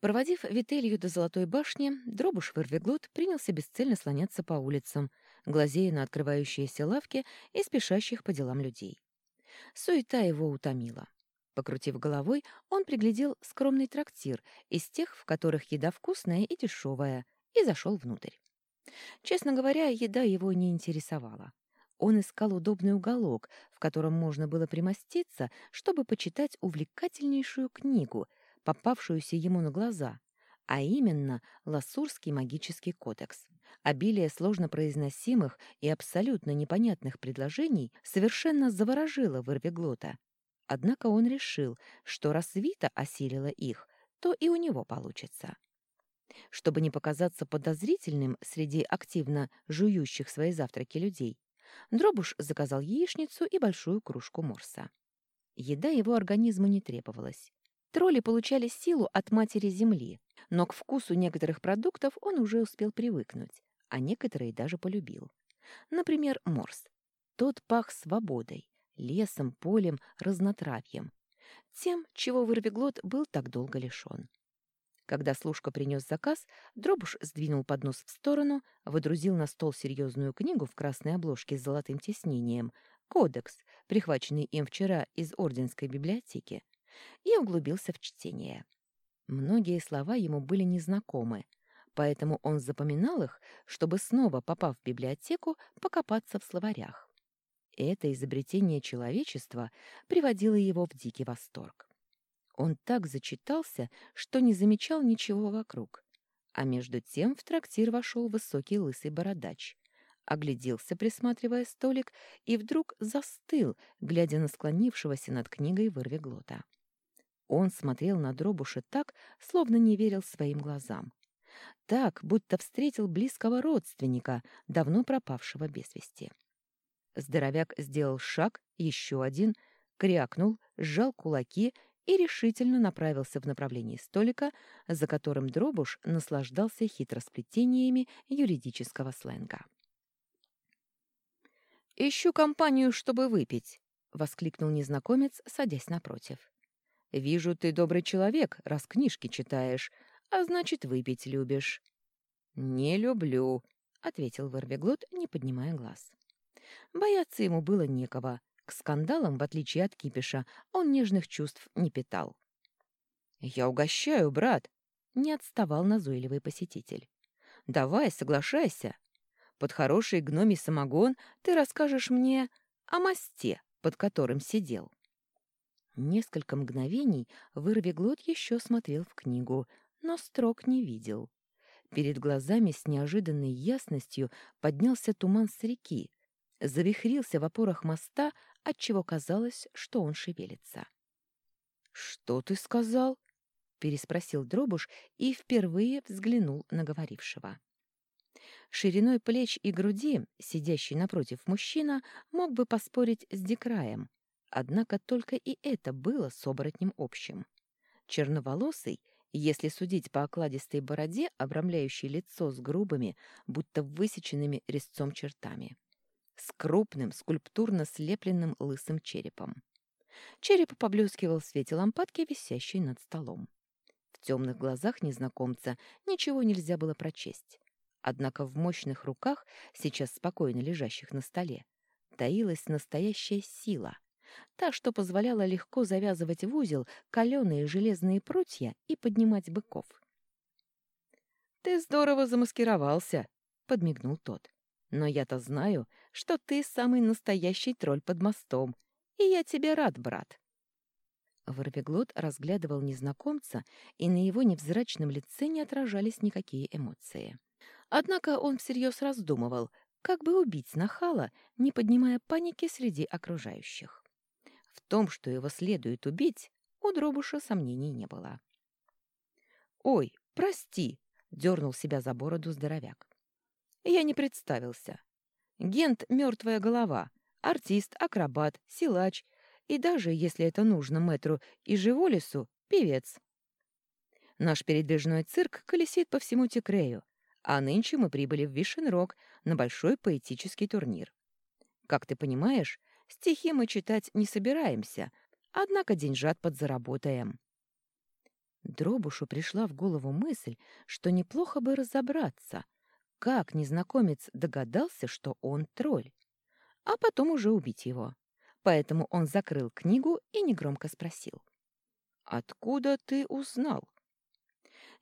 Проводив Вителью до Золотой башни, Дробуш Вервиглот принялся бесцельно слоняться по улицам, глазея на открывающиеся лавки и спешащих по делам людей. Суета его утомила. Покрутив головой, он приглядел скромный трактир из тех, в которых еда вкусная и дешевая, и зашел внутрь. Честно говоря, еда его не интересовала. Он искал удобный уголок, в котором можно было примоститься, чтобы почитать увлекательнейшую книгу, попавшуюся ему на глаза, а именно Лассурский магический кодекс. Обилие сложно произносимых и абсолютно непонятных предложений совершенно заворожило Вырвиглота. Однако он решил, что раз Вита осилила их, то и у него получится. Чтобы не показаться подозрительным среди активно жующих свои завтраки людей, Дробуш заказал яичницу и большую кружку морса. Еда его организму не требовалась. Тролли получали силу от матери земли, но к вкусу некоторых продуктов он уже успел привыкнуть, а некоторые даже полюбил. Например, морс. Тот пах свободой, лесом, полем, разнотравьем. Тем, чего Вырвиглот был так долго лишен. Когда служка принес заказ, Дробуш сдвинул поднос в сторону, выдрузил на стол серьезную книгу в красной обложке с золотым тиснением, кодекс, прихваченный им вчера из Орденской библиотеки, и углубился в чтение. Многие слова ему были незнакомы, поэтому он запоминал их, чтобы снова, попав в библиотеку, покопаться в словарях. Это изобретение человечества приводило его в дикий восторг. Он так зачитался, что не замечал ничего вокруг. А между тем в трактир вошел высокий лысый бородач. Огляделся, присматривая столик, и вдруг застыл, глядя на склонившегося над книгой вырвиглота. Он смотрел на Дробуша так, словно не верил своим глазам. Так, будто встретил близкого родственника, давно пропавшего без вести. Здоровяк сделал шаг, еще один, крякнул, сжал кулаки и решительно направился в направлении столика, за которым Дробуш наслаждался хитросплетениями юридического сленга. «Ищу компанию, чтобы выпить», — воскликнул незнакомец, садясь напротив. «Вижу, ты добрый человек, раз книжки читаешь, а значит, выпить любишь». «Не люблю», — ответил Ворвиглот, не поднимая глаз. Бояться ему было некого. К скандалам, в отличие от кипиша, он нежных чувств не питал. «Я угощаю, брат!» — не отставал назойливый посетитель. «Давай, соглашайся. Под хороший гномий самогон ты расскажешь мне о мосте, под которым сидел». Несколько мгновений Вырвиглот еще смотрел в книгу, но строк не видел. Перед глазами с неожиданной ясностью поднялся туман с реки, завихрился в опорах моста, отчего казалось, что он шевелится. «Что ты сказал?» — переспросил Дробуш и впервые взглянул на говорившего. Шириной плеч и груди, сидящий напротив мужчина, мог бы поспорить с Декраем, однако только и это было с оборотнем общим. Черноволосый, если судить по окладистой бороде, обрамляющей лицо с грубыми, будто высеченными резцом чертами с крупным, скульптурно слепленным лысым черепом. Череп поблескивал в свете лампадки, висящей над столом. В темных глазах незнакомца ничего нельзя было прочесть. Однако в мощных руках, сейчас спокойно лежащих на столе, таилась настоящая сила, та, что позволяла легко завязывать в узел каленые железные прутья и поднимать быков. «Ты здорово замаскировался», — подмигнул тот. Но я-то знаю, что ты самый настоящий тролль под мостом, и я тебе рад, брат». Ворвиглот разглядывал незнакомца, и на его невзрачном лице не отражались никакие эмоции. Однако он всерьез раздумывал, как бы убить нахала, не поднимая паники среди окружающих. Том, что его следует убить, у Дробуша сомнений не было. «Ой, прости!» — дернул себя за бороду здоровяк. Я не представился. Гент — мертвая голова, артист, акробат, силач и даже, если это нужно мэтру и живолесу, певец. Наш передвижной цирк колесит по всему Текрею, а нынче мы прибыли в Вишенрог на большой поэтический турнир. Как ты понимаешь, стихи мы читать не собираемся, однако деньжат подзаработаем. Дробушу пришла в голову мысль, что неплохо бы разобраться, как незнакомец догадался, что он тролль, а потом уже убить его. Поэтому он закрыл книгу и негромко спросил. «Откуда ты узнал?»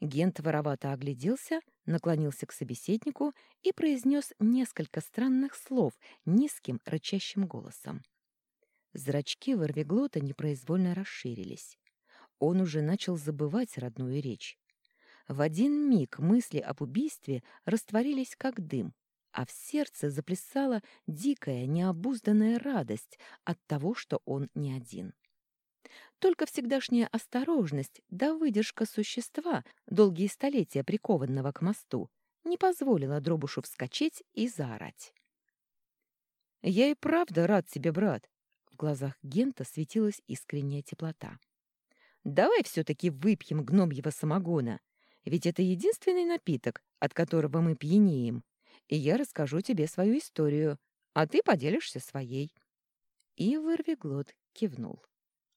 Гент воровато огляделся, наклонился к собеседнику и произнес несколько странных слов низким рычащим голосом. Зрачки ворвиглота непроизвольно расширились. Он уже начал забывать родную речь. В один миг мысли об убийстве растворились как дым, а в сердце заплясала дикая, необузданная радость от того, что он не один. Только всегдашняя осторожность да выдержка существа, долгие столетия прикованного к мосту, не позволила Дробушу вскочить и заорать. «Я и правда рад тебе, брат!» В глазах Гента светилась искренняя теплота. «Давай все-таки выпьем гномьего самогона, ведь это единственный напиток, от которого мы пьянеем, и я расскажу тебе свою историю, а ты поделишься своей». И Вырвиглот кивнул.